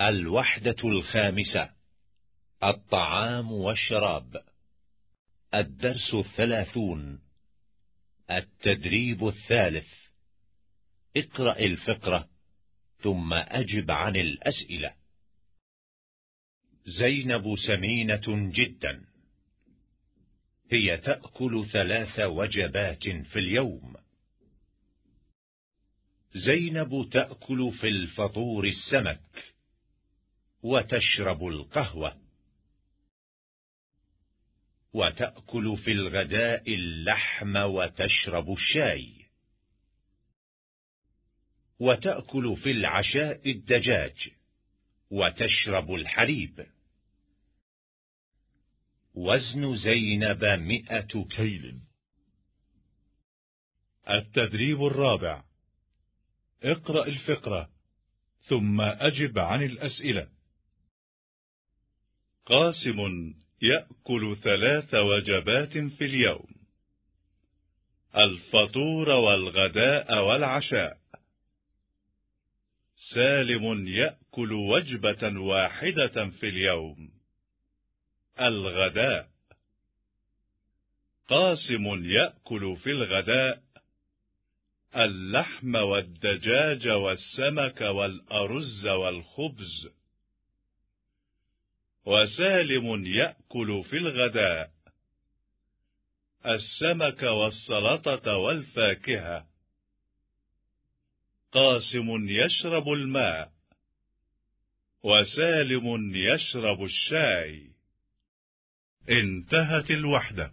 الوحدة الخامسة الطعام والشراب. الدرس الثلاثون التدريب الثالث. اقرأ الفقرة ثم أجب عن الأسئلة. زينب سمينة جدا. هي تأكل ثلاث وجبات في اليوم. زينب تأكل في الفطور السمك. وتشرب القهوة. وتأكل في الغداء اللحم وتشرب الشاي. وتأكل في العشاء الدجاج وتشرب الحليب. وزن زينب مئة كيل. التدريب الرابع. اقرأ الفقرة ثم أجب عن الأسئلة. قاسم يأكل ثلاث وجبات في اليوم. الفطور والغداء والعشاء. سالم يأكل وجبة واحدة في اليوم. الغداء. قاسم يأكل في الغداء. اللحم والدجاج والسمك والأرز والخبز. وسالم يأكل في الغداء. السمك والسلطة والفاكهة. قاسم يشرب الماء. وسالم يشرب الشاي. انتهت الوحدة.